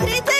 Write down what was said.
Придайте!